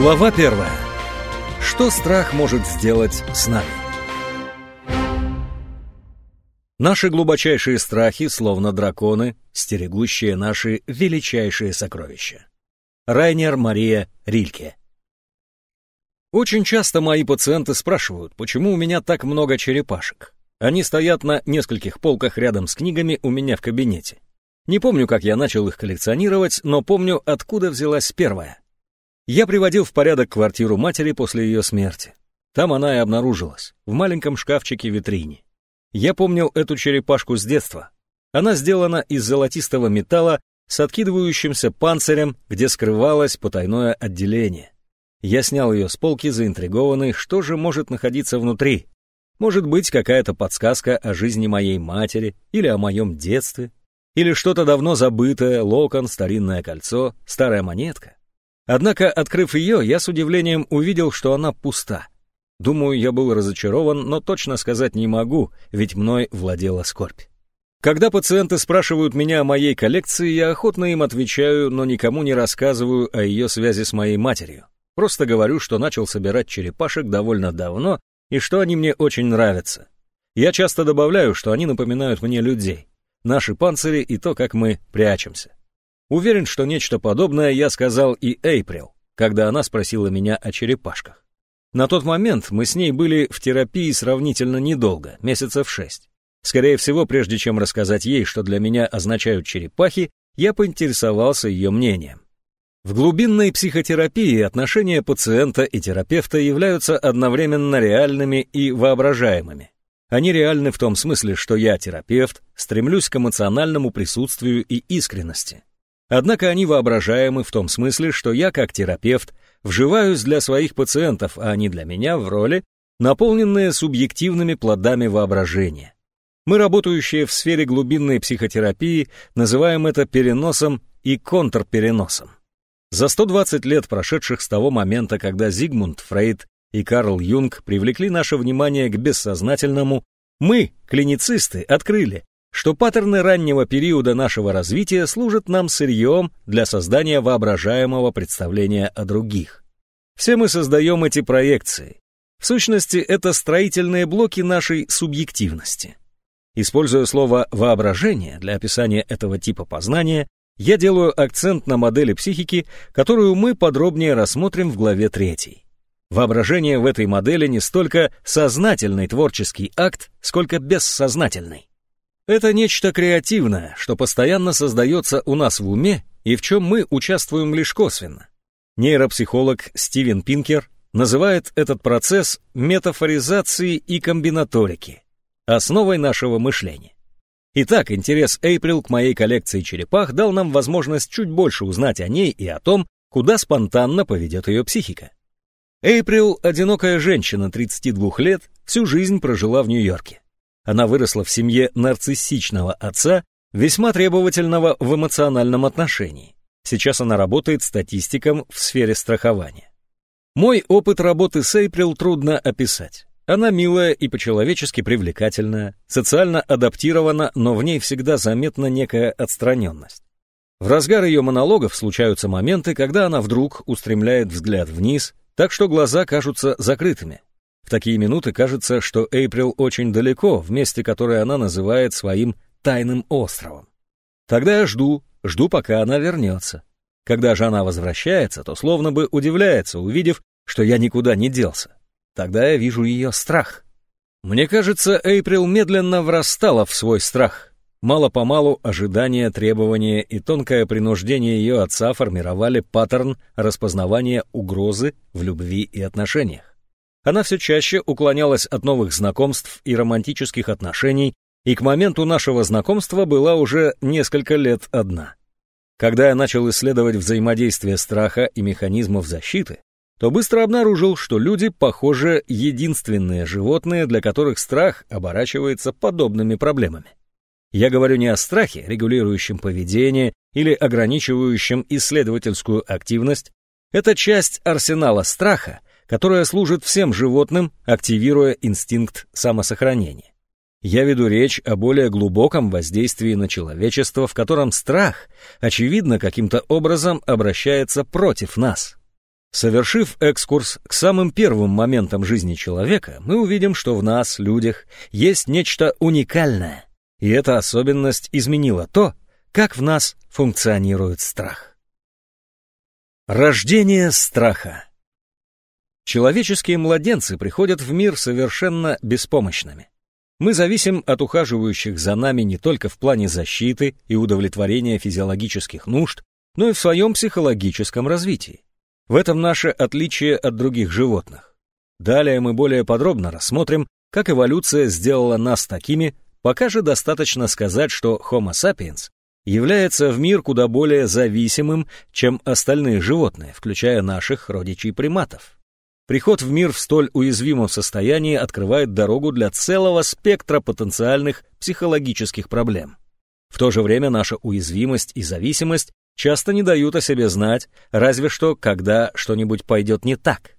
Глава первая. Что страх может сделать с нами? Наши глубочайшие страхи, словно драконы, стерегущие наши величайшие сокровища. Райнер Мария Рильке. Очень часто мои пациенты спрашивают, почему у меня так много черепашек. Они стоят на нескольких полках рядом с книгами у меня в кабинете. Не помню, как я начал их коллекционировать, но помню, откуда взялась первая. Я приводил в порядок квартиру матери после ее смерти. Там она и обнаружилась, в маленьком шкафчике-витрине. Я помнил эту черепашку с детства. Она сделана из золотистого металла с откидывающимся панцирем, где скрывалось потайное отделение. Я снял ее с полки, заинтригованный, что же может находиться внутри. Может быть, какая-то подсказка о жизни моей матери или о моем детстве, или что-то давно забытое, локон, старинное кольцо, старая монетка. Однако, открыв ее, я с удивлением увидел, что она пуста. Думаю, я был разочарован, но точно сказать не могу, ведь мной владела скорбь. Когда пациенты спрашивают меня о моей коллекции, я охотно им отвечаю, но никому не рассказываю о ее связи с моей матерью. Просто говорю, что начал собирать черепашек довольно давно и что они мне очень нравятся. Я часто добавляю, что они напоминают мне людей, наши панцири и то, как мы прячемся. Уверен, что нечто подобное я сказал и Эйприл, когда она спросила меня о черепашках. На тот момент мы с ней были в терапии сравнительно недолго, месяцев шесть. Скорее всего, прежде чем рассказать ей, что для меня означают черепахи, я поинтересовался ее мнением. В глубинной психотерапии отношения пациента и терапевта являются одновременно реальными и воображаемыми. Они реальны в том смысле, что я, терапевт, стремлюсь к эмоциональному присутствию и искренности. Однако они воображаемы в том смысле, что я, как терапевт, вживаюсь для своих пациентов, а они для меня в роли, наполненные субъективными плодами воображения. Мы, работающие в сфере глубинной психотерапии, называем это переносом и контрпереносом. За 120 лет, прошедших с того момента, когда Зигмунд Фрейд и Карл Юнг привлекли наше внимание к бессознательному, мы, клиницисты, открыли, что паттерны раннего периода нашего развития служат нам сырьем для создания воображаемого представления о других. Все мы создаем эти проекции. В сущности, это строительные блоки нашей субъективности. Используя слово «воображение» для описания этого типа познания, я делаю акцент на модели психики, которую мы подробнее рассмотрим в главе 3. Воображение в этой модели не столько сознательный творческий акт, сколько бессознательный. Это нечто креативное, что постоянно создается у нас в уме и в чем мы участвуем лишь косвенно. Нейропсихолог Стивен Пинкер называет этот процесс метафоризацией и комбинаторики, основой нашего мышления. Итак, интерес Эйприл к моей коллекции черепах дал нам возможность чуть больше узнать о ней и о том, куда спонтанно поведет ее психика. Эйприл – одинокая женщина 32 лет, всю жизнь прожила в Нью-Йорке. Она выросла в семье нарциссичного отца, весьма требовательного в эмоциональном отношении. Сейчас она работает статистиком в сфере страхования. Мой опыт работы с Эйприл трудно описать. Она милая и по-человечески привлекательная, социально адаптирована, но в ней всегда заметна некая отстраненность. В разгар ее монологов случаются моменты, когда она вдруг устремляет взгляд вниз, так что глаза кажутся закрытыми. В такие минуты кажется, что Эйприл очень далеко, в месте, которое она называет своим тайным островом. Тогда я жду, жду, пока она вернется. Когда же она возвращается, то словно бы удивляется, увидев, что я никуда не делся. Тогда я вижу ее страх. Мне кажется, Эйприл медленно врастала в свой страх. Мало-помалу ожидания, требования и тонкое принуждение ее отца формировали паттерн распознавания угрозы в любви и отношениях. Она все чаще уклонялась от новых знакомств и романтических отношений, и к моменту нашего знакомства была уже несколько лет одна. Когда я начал исследовать взаимодействие страха и механизмов защиты, то быстро обнаружил, что люди, похоже, единственные животные, для которых страх оборачивается подобными проблемами. Я говорю не о страхе, регулирующем поведение или ограничивающем исследовательскую активность. Это часть арсенала страха, которая служит всем животным, активируя инстинкт самосохранения. Я веду речь о более глубоком воздействии на человечество, в котором страх, очевидно, каким-то образом обращается против нас. Совершив экскурс к самым первым моментам жизни человека, мы увидим, что в нас, людях, есть нечто уникальное. И эта особенность изменила то, как в нас функционирует страх. Рождение страха. Человеческие младенцы приходят в мир совершенно беспомощными. Мы зависим от ухаживающих за нами не только в плане защиты и удовлетворения физиологических нужд, но и в своем психологическом развитии. В этом наше отличие от других животных. Далее мы более подробно рассмотрим, как эволюция сделала нас такими, пока же достаточно сказать, что Homo sapiens является в мир куда более зависимым, чем остальные животные, включая наших родичей-приматов. Приход в мир в столь уязвимом состоянии открывает дорогу для целого спектра потенциальных психологических проблем. В то же время наша уязвимость и зависимость часто не дают о себе знать, разве что когда что-нибудь пойдет не так.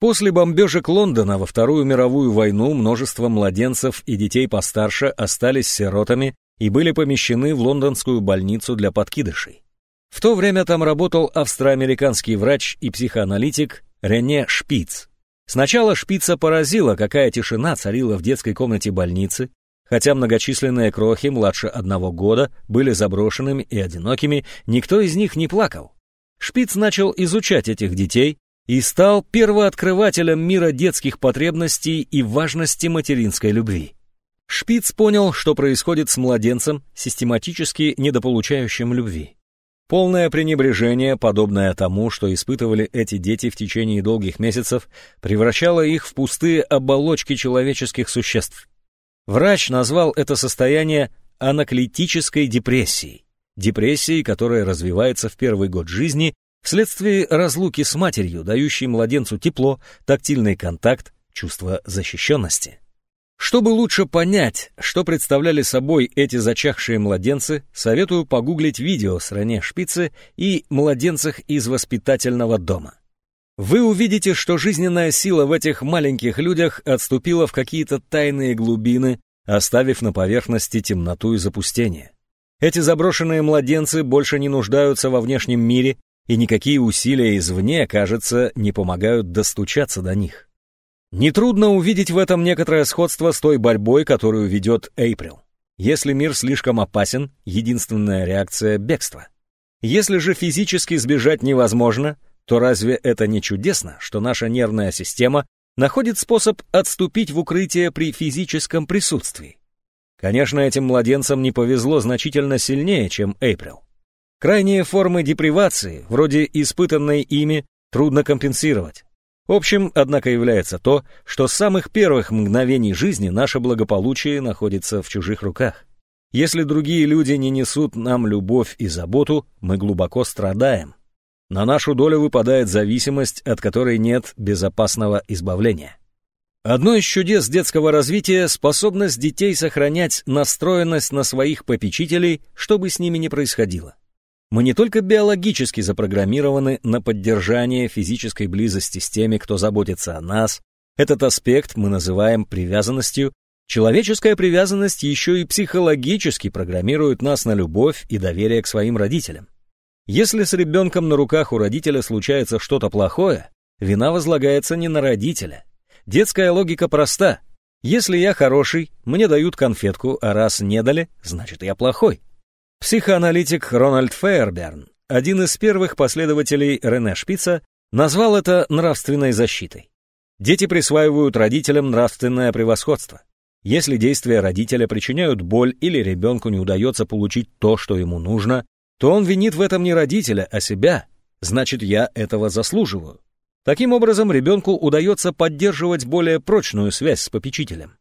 После бомбежек Лондона во Вторую мировую войну множество младенцев и детей постарше остались сиротами и были помещены в лондонскую больницу для подкидышей. В то время там работал австроамериканский врач и психоаналитик Рене Шпиц. Сначала Шпица поразила, какая тишина царила в детской комнате больницы, Хотя многочисленные крохи младше одного года были заброшенными и одинокими, никто из них не плакал. Шпиц начал изучать этих детей и стал первооткрывателем мира детских потребностей и важности материнской любви. Шпиц понял, что происходит с младенцем, систематически недополучающим любви. Полное пренебрежение, подобное тому, что испытывали эти дети в течение долгих месяцев, превращало их в пустые оболочки человеческих существ. Врач назвал это состояние анаклитической депрессией, депрессией, которая развивается в первый год жизни вследствие разлуки с матерью, дающей младенцу тепло, тактильный контакт, чувство защищенности. Чтобы лучше понять, что представляли собой эти зачахшие младенцы, советую погуглить видео с Рене Шпице и младенцах из воспитательного дома. Вы увидите, что жизненная сила в этих маленьких людях отступила в какие-то тайные глубины, оставив на поверхности темноту и запустение. Эти заброшенные младенцы больше не нуждаются во внешнем мире, и никакие усилия извне, кажется, не помогают достучаться до них. Нетрудно увидеть в этом некоторое сходство с той борьбой, которую ведет Эйприл. Если мир слишком опасен, единственная реакция — бегство. Если же физически сбежать невозможно, то разве это не чудесно, что наша нервная система находит способ отступить в укрытие при физическом присутствии? Конечно, этим младенцам не повезло значительно сильнее, чем Эйприл. Крайние формы депривации, вроде испытанной ими, трудно компенсировать. Общим, однако, является то, что с самых первых мгновений жизни наше благополучие находится в чужих руках. Если другие люди не несут нам любовь и заботу, мы глубоко страдаем. На нашу долю выпадает зависимость, от которой нет безопасного избавления. Одно из чудес детского развития — способность детей сохранять настроенность на своих попечителей, что бы с ними ни происходило. Мы не только биологически запрограммированы на поддержание физической близости с теми, кто заботится о нас, этот аспект мы называем привязанностью, человеческая привязанность еще и психологически программирует нас на любовь и доверие к своим родителям. Если с ребенком на руках у родителя случается что-то плохое, вина возлагается не на родителя. Детская логика проста. Если я хороший, мне дают конфетку, а раз не дали, значит я плохой. Психоаналитик Рональд Фейерберн, один из первых последователей Рене Шпица, назвал это нравственной защитой. Дети присваивают родителям нравственное превосходство. Если действия родителя причиняют боль или ребенку не удается получить то, что ему нужно, то он винит в этом не родителя, а себя. Значит, я этого заслуживаю. Таким образом, ребенку удается поддерживать более прочную связь с попечителем.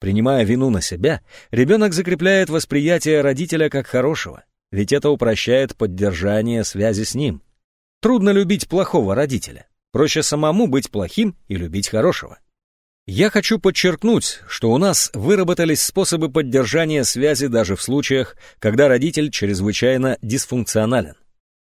Принимая вину на себя, ребенок закрепляет восприятие родителя как хорошего, ведь это упрощает поддержание связи с ним. Трудно любить плохого родителя. Проще самому быть плохим и любить хорошего. Я хочу подчеркнуть, что у нас выработались способы поддержания связи даже в случаях, когда родитель чрезвычайно дисфункционален.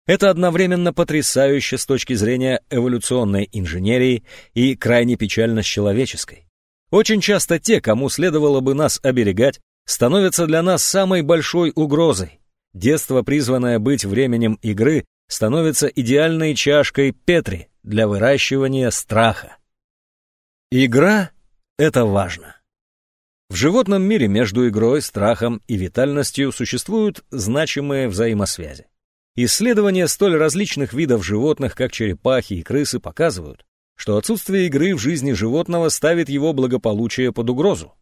Это одновременно потрясающе с точки зрения эволюционной инженерии и крайне печально с человеческой. Очень часто те, кому следовало бы нас оберегать, становятся для нас самой большой угрозой. Детство, призванное быть временем игры, становится идеальной чашкой Петри для выращивания страха. Игра — это важно. В животном мире между игрой, страхом и витальностью существуют значимые взаимосвязи. Исследования столь различных видов животных, как черепахи и крысы, показывают, что отсутствие игры в жизни животного ставит его благополучие под угрозу.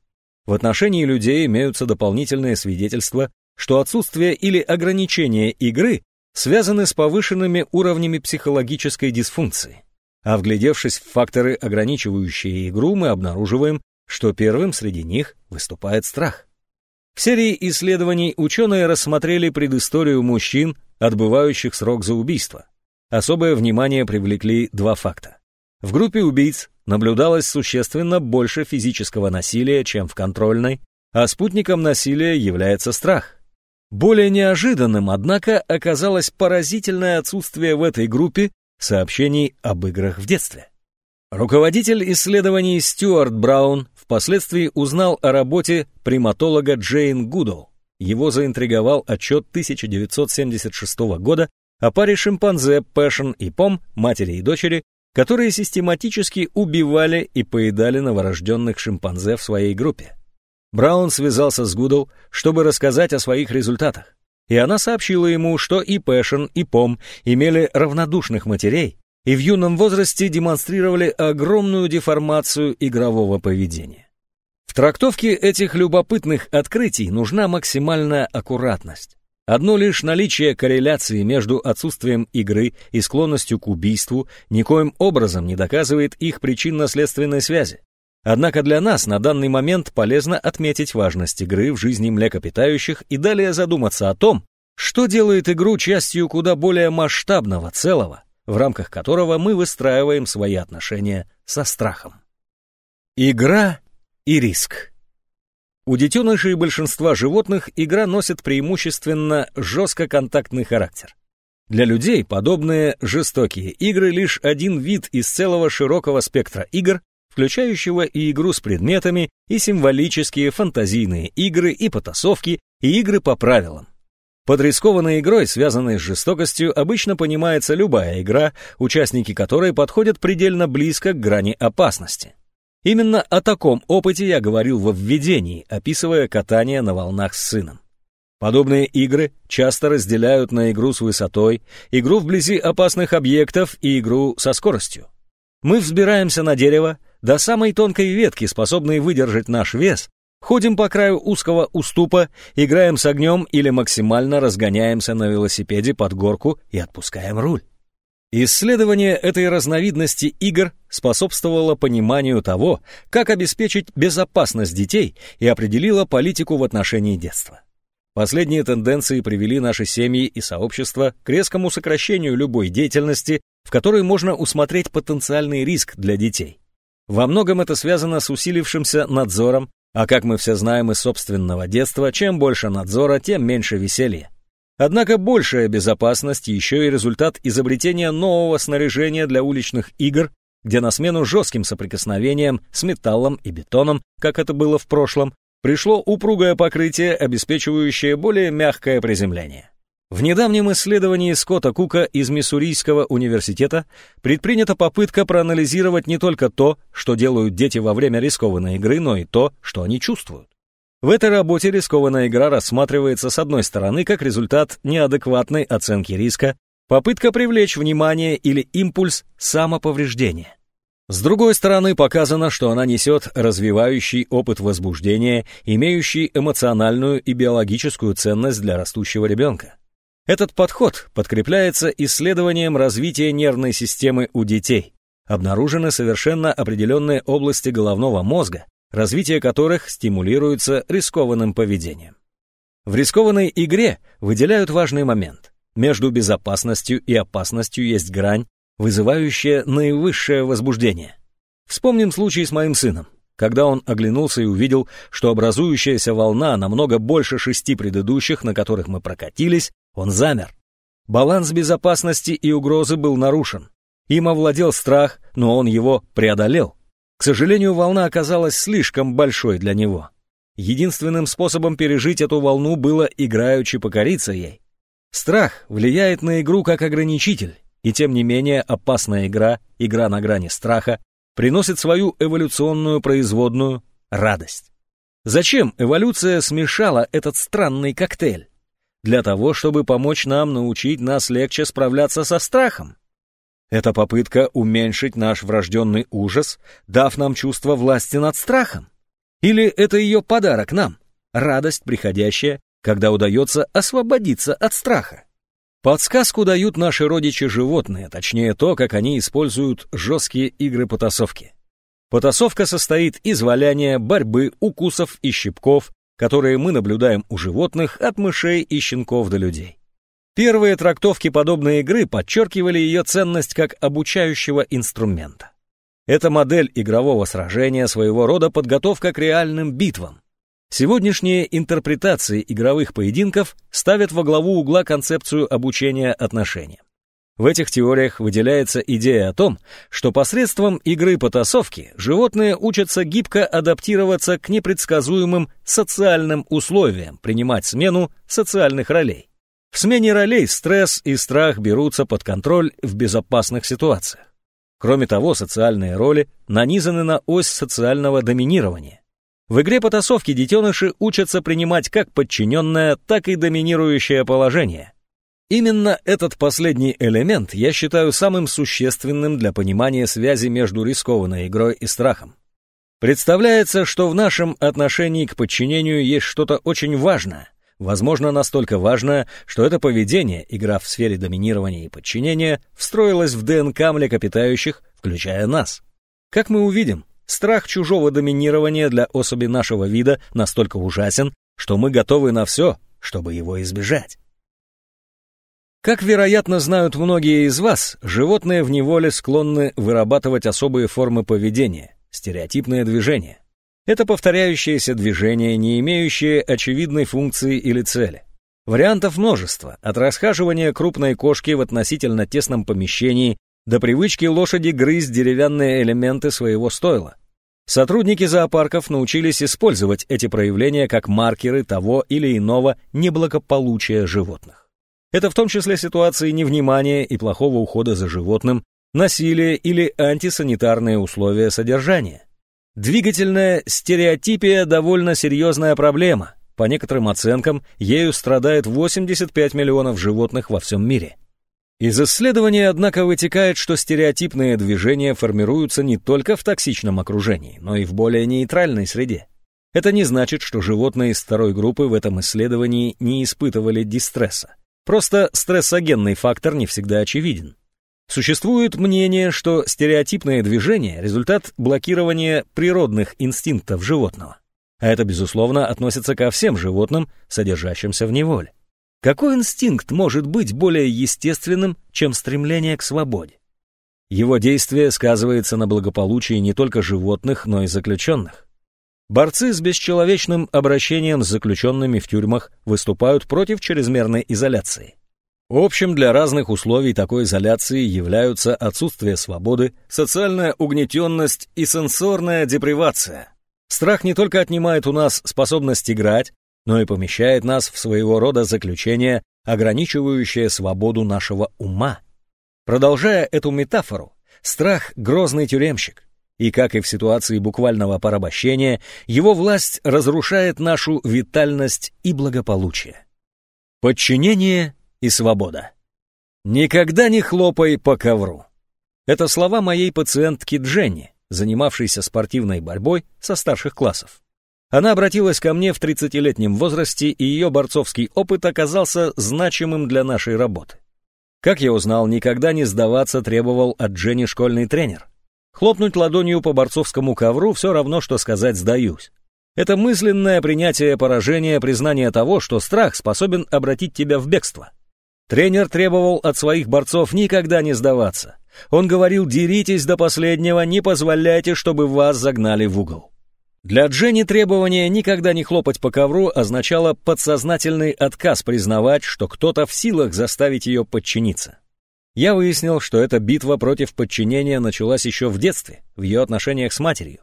В отношении людей имеются дополнительные свидетельства, что отсутствие или ограничение игры связаны с повышенными уровнями психологической дисфункции. А вглядевшись в факторы, ограничивающие игру, мы обнаруживаем, что первым среди них выступает страх. В серии исследований ученые рассмотрели предысторию мужчин, отбывающих срок за убийство. Особое внимание привлекли два факта. В группе убийц наблюдалось существенно больше физического насилия, чем в контрольной, а спутником насилия является страх. Более неожиданным, однако, оказалось поразительное отсутствие в этой группе сообщений об играх в детстве. Руководитель исследований Стюарт Браун впоследствии узнал о работе приматолога Джейн Гудл. Его заинтриговал отчет 1976 года о паре шимпанзе Пэшн и Пом, матери и дочери, которые систематически убивали и поедали новорожденных шимпанзе в своей группе. Браун связался с Гудл, чтобы рассказать о своих результатах, и она сообщила ему, что и Пэшн, и Пом имели равнодушных матерей и в юном возрасте демонстрировали огромную деформацию игрового поведения. В трактовке этих любопытных открытий нужна максимальная аккуратность. Одно лишь наличие корреляции между отсутствием игры и склонностью к убийству никоим образом не доказывает их причинно-следственной связи. Однако для нас на данный момент полезно отметить важность игры в жизни млекопитающих и далее задуматься о том, что делает игру частью куда более масштабного целого, в рамках которого мы выстраиваем свои отношения со страхом. Игра и риск. У детенышей большинства животных игра носит преимущественно жестко-контактный характер. Для людей подобные жестокие игры лишь один вид из целого широкого спектра игр, включающего и игру с предметами, и символические фантазийные игры, и потасовки, и игры по правилам. Под рискованной игрой, связанной с жестокостью, обычно понимается любая игра, участники которой подходят предельно близко к грани опасности. Именно о таком опыте я говорил во введении, описывая катание на волнах с сыном. Подобные игры часто разделяют на игру с высотой, игру вблизи опасных объектов и игру со скоростью. Мы взбираемся на дерево, до самой тонкой ветки, способной выдержать наш вес, ходим по краю узкого уступа, играем с огнем или максимально разгоняемся на велосипеде под горку и отпускаем руль. Исследование этой разновидности игр способствовало пониманию того, как обеспечить безопасность детей и определило политику в отношении детства. Последние тенденции привели наши семьи и сообщества к резкому сокращению любой деятельности, в которой можно усмотреть потенциальный риск для детей. Во многом это связано с усилившимся надзором, а как мы все знаем из собственного детства, чем больше надзора, тем меньше веселья. Однако большая безопасность еще и результат изобретения нового снаряжения для уличных игр, где на смену жестким соприкосновениям с металлом и бетоном, как это было в прошлом, пришло упругое покрытие, обеспечивающее более мягкое приземление. В недавнем исследовании Скотта Кука из Миссурийского университета предпринята попытка проанализировать не только то, что делают дети во время рискованной игры, но и то, что они чувствуют. В этой работе рискованная игра рассматривается с одной стороны как результат неадекватной оценки риска, попытка привлечь внимание или импульс самоповреждения. С другой стороны, показано, что она несет развивающий опыт возбуждения, имеющий эмоциональную и биологическую ценность для растущего ребенка. Этот подход подкрепляется исследованием развития нервной системы у детей. Обнаружены совершенно определенные области головного мозга, развитие которых стимулируется рискованным поведением. В рискованной игре выделяют важный момент. Между безопасностью и опасностью есть грань, вызывающая наивысшее возбуждение. Вспомним случай с моим сыном. Когда он оглянулся и увидел, что образующаяся волна намного больше шести предыдущих, на которых мы прокатились, он замер. Баланс безопасности и угрозы был нарушен. Им овладел страх, но он его преодолел. К сожалению, волна оказалась слишком большой для него. Единственным способом пережить эту волну было играючи покориться ей. Страх влияет на игру как ограничитель, и тем не менее опасная игра, игра на грани страха, приносит свою эволюционную производную радость. Зачем эволюция смешала этот странный коктейль? Для того, чтобы помочь нам научить нас легче справляться со страхом. Это попытка уменьшить наш врожденный ужас, дав нам чувство власти над страхом. Или это ее подарок нам, радость, приходящая, когда удается освободиться от страха. Подсказку дают наши родичи-животные, точнее то, как они используют жесткие игры потасовки. Потасовка состоит из валяния, борьбы, укусов и щипков, которые мы наблюдаем у животных от мышей и щенков до людей. Первые трактовки подобной игры подчеркивали ее ценность как обучающего инструмента. Это модель игрового сражения, своего рода подготовка к реальным битвам. Сегодняшние интерпретации игровых поединков ставят во главу угла концепцию обучения отношениям. В этих теориях выделяется идея о том, что посредством игры потасовки животные учатся гибко адаптироваться к непредсказуемым социальным условиям, принимать смену социальных ролей. В смене ролей стресс и страх берутся под контроль в безопасных ситуациях. Кроме того, социальные роли нанизаны на ось социального доминирования. В игре потасовки детеныши учатся принимать как подчиненное, так и доминирующее положение. Именно этот последний элемент я считаю самым существенным для понимания связи между рискованной игрой и страхом. Представляется, что в нашем отношении к подчинению есть что-то очень важное, возможно, настолько важное, что это поведение, игра в сфере доминирования и подчинения, встроилось в ДНК млекопитающих, включая нас. Как мы увидим, Страх чужого доминирования для особи нашего вида настолько ужасен, что мы готовы на все, чтобы его избежать. Как, вероятно, знают многие из вас, животные в неволе склонны вырабатывать особые формы поведения, стереотипные движения. Это повторяющиеся движения, не имеющие очевидной функции или цели. Вариантов множество, от расхаживания крупной кошки в относительно тесном помещении до привычки лошади грызть деревянные элементы своего стойла. Сотрудники зоопарков научились использовать эти проявления как маркеры того или иного неблагополучия животных. Это в том числе ситуации невнимания и плохого ухода за животным, насилие или антисанитарные условия содержания. Двигательная стереотипия довольно серьезная проблема. По некоторым оценкам, ею страдает 85 миллионов животных во всем мире. Из исследования, однако, вытекает, что стереотипные движения формируются не только в токсичном окружении, но и в более нейтральной среде. Это не значит, что животные из второй группы в этом исследовании не испытывали дистресса. Просто стрессогенный фактор не всегда очевиден. Существует мнение, что стереотипное движение – результат блокирования природных инстинктов животного. А это, безусловно, относится ко всем животным, содержащимся в неволе. Какой инстинкт может быть более естественным, чем стремление к свободе? Его действие сказывается на благополучии не только животных, но и заключенных. Борцы с бесчеловечным обращением с заключенными в тюрьмах выступают против чрезмерной изоляции. Общим для разных условий такой изоляции являются отсутствие свободы, социальная угнетенность и сенсорная депривация. Страх не только отнимает у нас способность играть, но и помещает нас в своего рода заключение, ограничивающее свободу нашего ума. Продолжая эту метафору, страх — грозный тюремщик, и, как и в ситуации буквального порабощения, его власть разрушает нашу витальность и благополучие. Подчинение и свобода. «Никогда не хлопай по ковру». Это слова моей пациентки Дженни, занимавшейся спортивной борьбой со старших классов. Она обратилась ко мне в 30-летнем возрасте, и ее борцовский опыт оказался значимым для нашей работы. Как я узнал, никогда не сдаваться требовал от Дженни школьный тренер. Хлопнуть ладонью по борцовскому ковру все равно, что сказать «сдаюсь». Это мысленное принятие поражения, признание того, что страх способен обратить тебя в бегство. Тренер требовал от своих борцов никогда не сдаваться. Он говорил «деритесь до последнего, не позволяйте, чтобы вас загнали в угол». Для Дженни требование никогда не хлопать по ковру означало подсознательный отказ признавать, что кто-то в силах заставить ее подчиниться. Я выяснил, что эта битва против подчинения началась еще в детстве, в ее отношениях с матерью.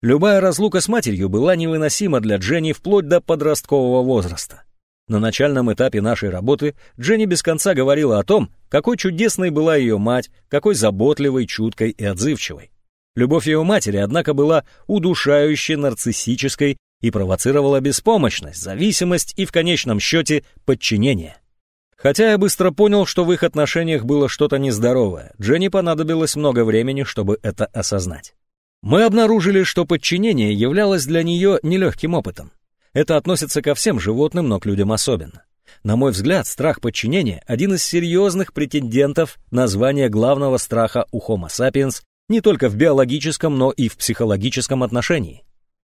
Любая разлука с матерью была невыносима для Дженни вплоть до подросткового возраста. На начальном этапе нашей работы Дженни без конца говорила о том, какой чудесной была ее мать, какой заботливой, чуткой и отзывчивой. Любовь ее матери, однако, была удушающей, нарциссической и провоцировала беспомощность, зависимость и, в конечном счете, подчинение. Хотя я быстро понял, что в их отношениях было что-то нездоровое, Дженни понадобилось много времени, чтобы это осознать. Мы обнаружили, что подчинение являлось для нее нелегким опытом. Это относится ко всем животным, но к людям особенно. На мой взгляд, страх подчинения – один из серьезных претендентов на звание главного страха у Homo sapiens не только в биологическом, но и в психологическом отношении.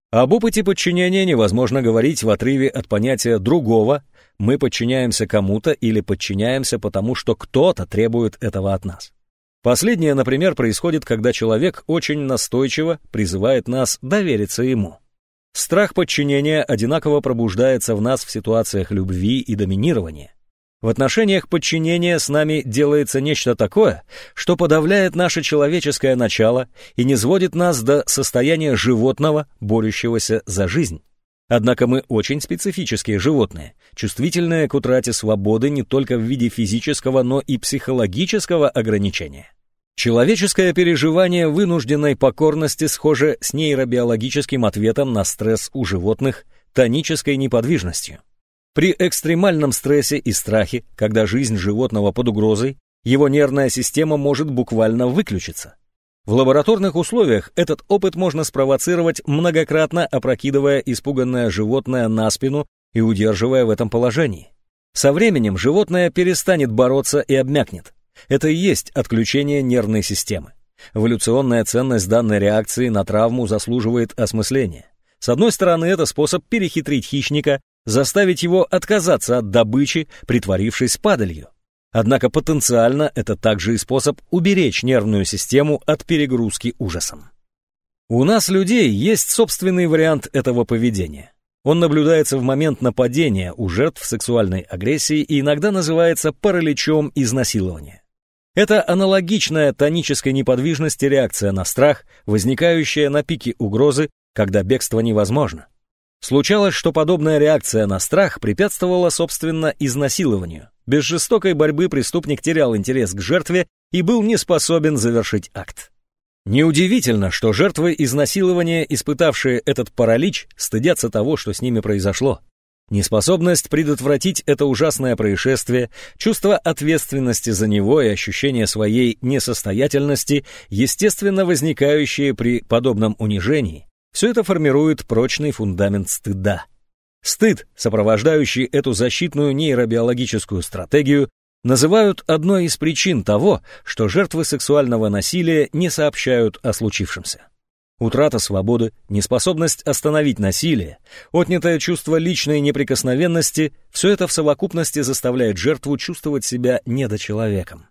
Об опыте подчинения невозможно говорить в отрыве от понятия «другого», мы подчиняемся кому-то или подчиняемся потому, что кто-то требует этого от нас. Последнее, например, происходит, когда человек очень настойчиво призывает нас довериться ему. Страх подчинения одинаково пробуждается в нас в ситуациях любви и доминирования. В отношениях подчинения с нами делается нечто такое, что подавляет наше человеческое начало и не сводит нас до состояния животного, борющегося за жизнь. Однако мы очень специфические животные, чувствительные к утрате свободы не только в виде физического, но и психологического ограничения. Человеческое переживание вынужденной покорности схоже с нейробиологическим ответом на стресс у животных тонической неподвижностью. При экстремальном стрессе и страхе, когда жизнь животного под угрозой, его нервная система может буквально выключиться. В лабораторных условиях этот опыт можно спровоцировать, многократно опрокидывая испуганное животное на спину и удерживая в этом положении. Со временем животное перестанет бороться и обмякнет. Это и есть отключение нервной системы. Эволюционная ценность данной реакции на травму заслуживает осмысления. С одной стороны, это способ перехитрить хищника, заставить его отказаться от добычи, притворившись падалью. Однако потенциально это также и способ уберечь нервную систему от перегрузки ужасом. У нас, людей, есть собственный вариант этого поведения. Он наблюдается в момент нападения у жертв сексуальной агрессии и иногда называется параличом изнасилования. Это аналогичная тонической неподвижности реакция на страх, возникающая на пике угрозы, когда бегство невозможно. Случалось, что подобная реакция на страх препятствовала, собственно, изнасилованию. Без жестокой борьбы преступник терял интерес к жертве и был не способен завершить акт. Неудивительно, что жертвы изнасилования, испытавшие этот паралич, стыдятся того, что с ними произошло. Неспособность предотвратить это ужасное происшествие, чувство ответственности за него и ощущение своей несостоятельности, естественно возникающие при подобном унижении, все это формирует прочный фундамент стыда. Стыд, сопровождающий эту защитную нейробиологическую стратегию, называют одной из причин того, что жертвы сексуального насилия не сообщают о случившемся. Утрата свободы, неспособность остановить насилие, отнятое чувство личной неприкосновенности – все это в совокупности заставляет жертву чувствовать себя недочеловеком.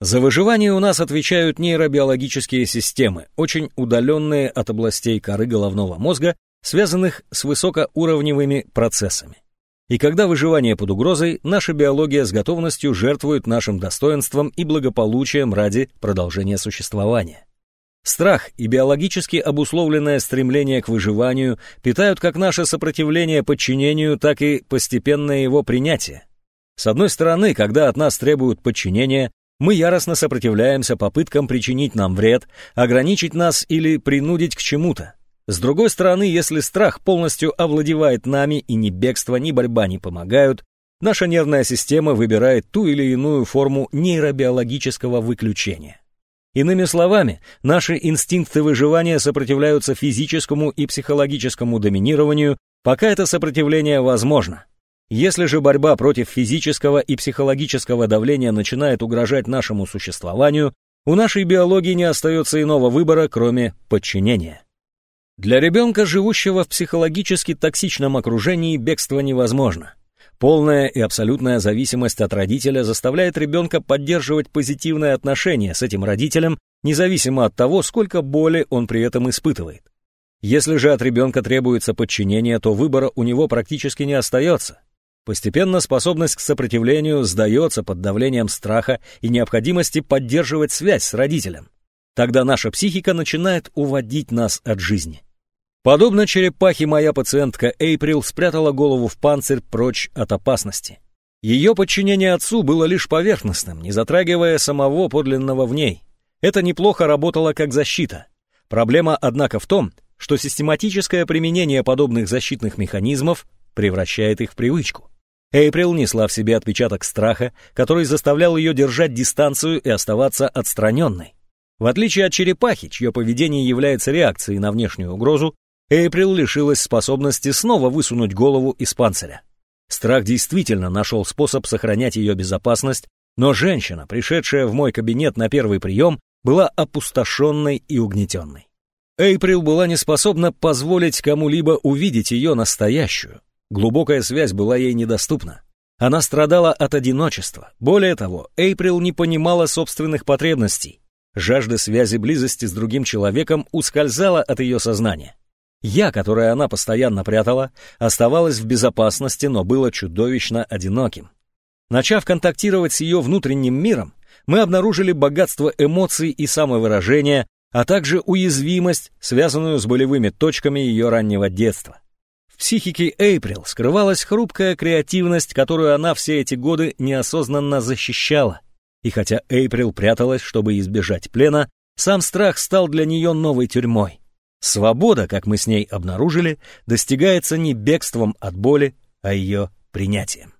За выживание у нас отвечают нейробиологические системы, очень удаленные от областей коры головного мозга, связанных с высокоуровневыми процессами. И когда выживание под угрозой, наша биология с готовностью жертвует нашим достоинством и благополучием ради продолжения существования. Страх и биологически обусловленное стремление к выживанию питают как наше сопротивление подчинению, так и постепенное его принятие. С одной стороны, когда от нас требуют подчинения, мы яростно сопротивляемся попыткам причинить нам вред, ограничить нас или принудить к чему-то. С другой стороны, если страх полностью овладевает нами и ни бегство, ни борьба не помогают, наша нервная система выбирает ту или иную форму нейробиологического выключения. Иными словами, наши инстинкты выживания сопротивляются физическому и психологическому доминированию, пока это сопротивление возможно. Если же борьба против физического и психологического давления начинает угрожать нашему существованию, у нашей биологии не остается иного выбора, кроме подчинения. Для ребенка, живущего в психологически токсичном окружении, бегство невозможно. Полная и абсолютная зависимость от родителя заставляет ребенка поддерживать позитивное отношение с этим родителем, независимо от того, сколько боли он при этом испытывает. Если же от ребенка требуется подчинение, то выбора у него практически не остается. Постепенно способность к сопротивлению сдается под давлением страха и необходимости поддерживать связь с родителем. Тогда наша психика начинает уводить нас от жизни. Подобно черепахе, моя пациентка Эйприл спрятала голову в панцирь прочь от опасности. Ее подчинение отцу было лишь поверхностным, не затрагивая самого подлинного в ней. Это неплохо работало как защита. Проблема, однако, в том, что систематическое применение подобных защитных механизмов превращает их в привычку. Эйприл несла в себе отпечаток страха, который заставлял ее держать дистанцию и оставаться отстраненной. В отличие от черепахи, чье поведение является реакцией на внешнюю угрозу, Эйприл лишилась способности снова высунуть голову из панциря. Страх действительно нашел способ сохранять ее безопасность, но женщина, пришедшая в мой кабинет на первый прием, была опустошенной и угнетенной. Эйприл была не способна позволить кому-либо увидеть ее настоящую. Глубокая связь была ей недоступна. Она страдала от одиночества. Более того, Эйприл не понимала собственных потребностей. Жажда связи близости с другим человеком ускользала от ее сознания. Я, которое она постоянно прятала, оставалась в безопасности, но было чудовищно одиноким. Начав контактировать с ее внутренним миром, мы обнаружили богатство эмоций и самовыражения, а также уязвимость, связанную с болевыми точками ее раннего детства. В психике Эйприл скрывалась хрупкая креативность, которую она все эти годы неосознанно защищала. И хотя Эйприл пряталась, чтобы избежать плена, сам страх стал для нее новой тюрьмой. Свобода, как мы с ней обнаружили, достигается не бегством от боли, а ее принятием.